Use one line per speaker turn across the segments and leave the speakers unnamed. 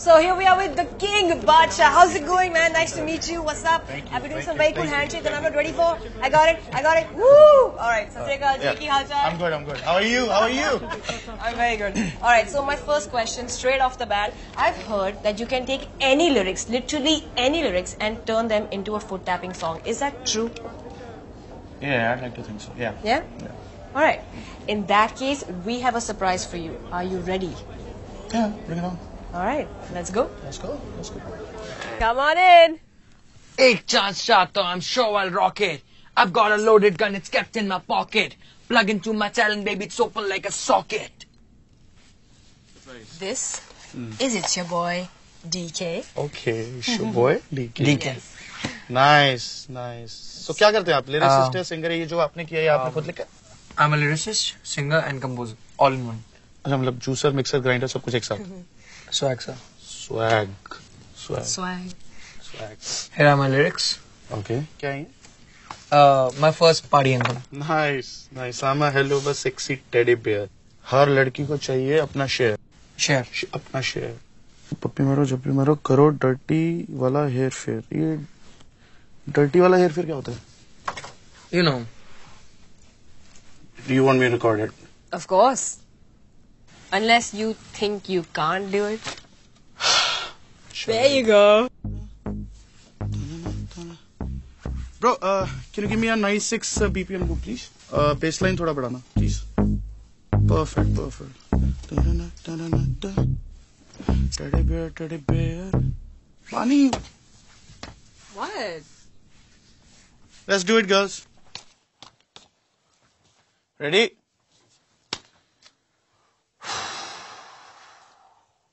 So here we are with the king, Badshah. How's it going, man? Nice to meet you. What's up?
Thank you,
I've been doing some very cool handshake that I'm not ready for. I got it. I got it. Woo! All right. Sat Sri Akal ji, ki hal chal?
I'm good, I'm good. How are you? How are you?
I'm very good. All right. So my first question, straight off the bat, I've heard that you can take any lyrics, literally any lyrics, and turn them into a foot tapping song. Is that true?
Yeah, I'd like to think so. Yeah.
Yeah. Yeah. All right. In that case, we have a surprise for you. Are you ready?
Yeah, bring it on.
All right. Let's go.
Let's go. Let's go.
Come on in.
Ek chance shot though, I'm sure I'll rock it. I've got a loaded gun, it's kept in my pocket. Plug into my talent, baby, it's open like a socket.
This is It's Your Boy, DK.
Okay, show boy. DK.
DK.
Nice, nice. So क्या करते हैं आप? Lyricist
Uh,
है, singer है, ये जो आपने किया है, ये आपने खुद लिखा है?
I'm a lyricist, singer and composer, all in one.
अच्छा मतलब जूसर मिक्सर ग्राइंडर सब कुछ एक साथ
Swag sir.
Swag swag
Swag.
Swag
Here are my lyrics.
क्या है
Uh, my first party anthem.
Nice nice I am a hello बस sexy teddy bear हर लड़की को चाहिए अपना शेयर
Share.
अपना शेयर पप्पी मारो जप्पी मारो करो डर्टी वाला हेयर फेयर ये डर्टी वाला हेयर फेयर क्या होता है
You know.
You want me record it
Of course. Unless you think you can't do it. There you go.
Bro, uh, can you give me a 96 uh, BPM loop, please? Uh, bass line thoda badana, please. Perfect, perfect. Teddy bear, teddy bear. Bunny!
What?
Let's do it, girls. Ready?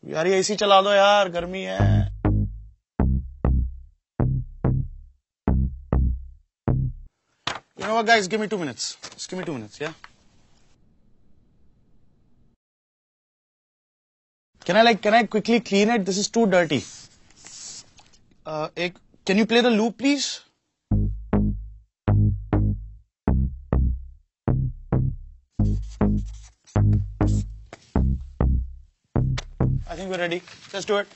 यार ये AC चला दो यार गर्मी है You know what, guys? Give me two minutes. Just give me two minutes, yeah? Can I like? Can I quickly clean it? This is too dirty. Uh, can you play the loop, please? Think we're ready. Let's do it.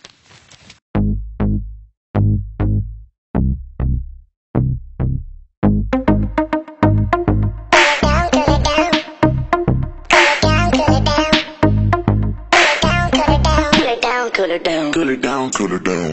Cool it down, cool it down.
Cool it down, cool it down.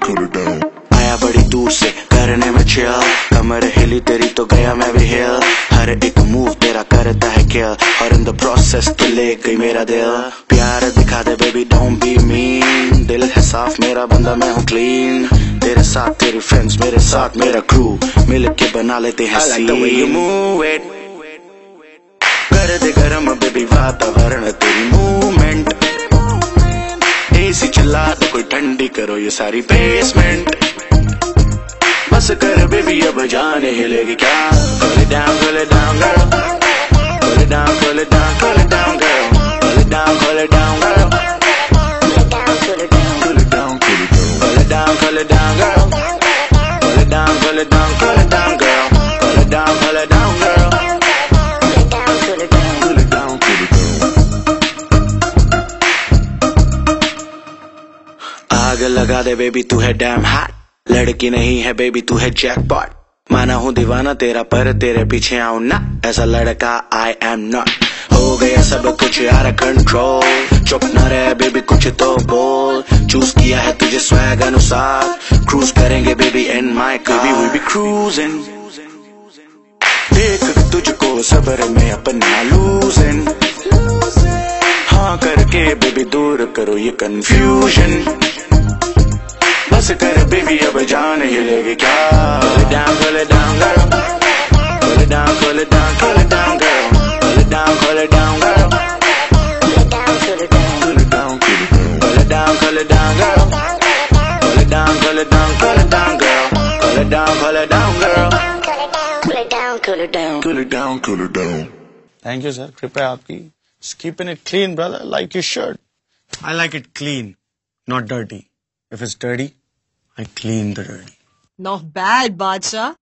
Cool it down,
आया बड़ी दूर से करने में chill कमर हिली तेरी तो गया मैं भी हिल हर एक मूव तेरा करता है किल और इन द प्रोसेस तो ले गई मेरा दिल। प्यार दिखा दे बेबी डोंट बी मीन दिल है साफ़ मेरा बंदा मैं हूँ क्लीन तेरे साथ तेरी फ्रेंड्स मेरे साथ मेरा क्रू मिल के बना लेते हैं इट कर दे गरम बेबी वातावरण तेरी मूवमेंट एसी चला दे कोई ठंडी करो ये सारी बेसमेंट पास कर बेबी अब जाने लगे क्या pull down pull down pull down pull down pull down pull down pull down
pull down pull down
pull down pull down pull down pull down pull down pull down pull down आग लगा दे baby तू है damn hot लड़की नहीं है baby तू है jackpot माना हूँ दीवाना तेरा पर तेरे पीछे आऊँ ना। ऐसा लड़का आई एम नॉट हो गया सब कुछ यार कंट्रोल चुप न रहे बेबी कुछ तो बोल। चूज़ किया है तुझे स्वैग अनुसार। क्रूज करेंगे baby in my car we be cruising देख तुझको सबर में अपना लूजिंग हाँ करके बेबी दूर करो ये confusion बेबी अब जान हिलेगी क्या Pull it down, pull it down, girl. Pull it down, pull it down, pull it down, girl. Pull it down, pull it down, girl.
Cool it down, cool it down.
Cool it down, cool it down.
Pull it down, pull it down, girl. Pull it down, pull it down, pull it down, girl. Pull it down, pull it down, girl.
Cool it down, cool it down.
Cool it down, cool it down.
Thank you, sir. कृपया आपकी. Just keeping it clean, brother, like you should. I like it clean, not dirty. If it's dirty, I clean the dirty.
Not bad, Badshah.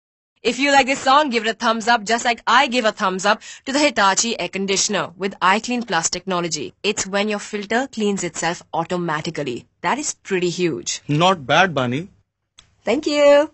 If you like this song, give it a thumbs up just like I give a thumbs up to the Hitachi air conditioner with iClean Plus technology. It's when your filter cleans itself automatically. That is pretty huge.
Not bad, Bunny.
Thank you.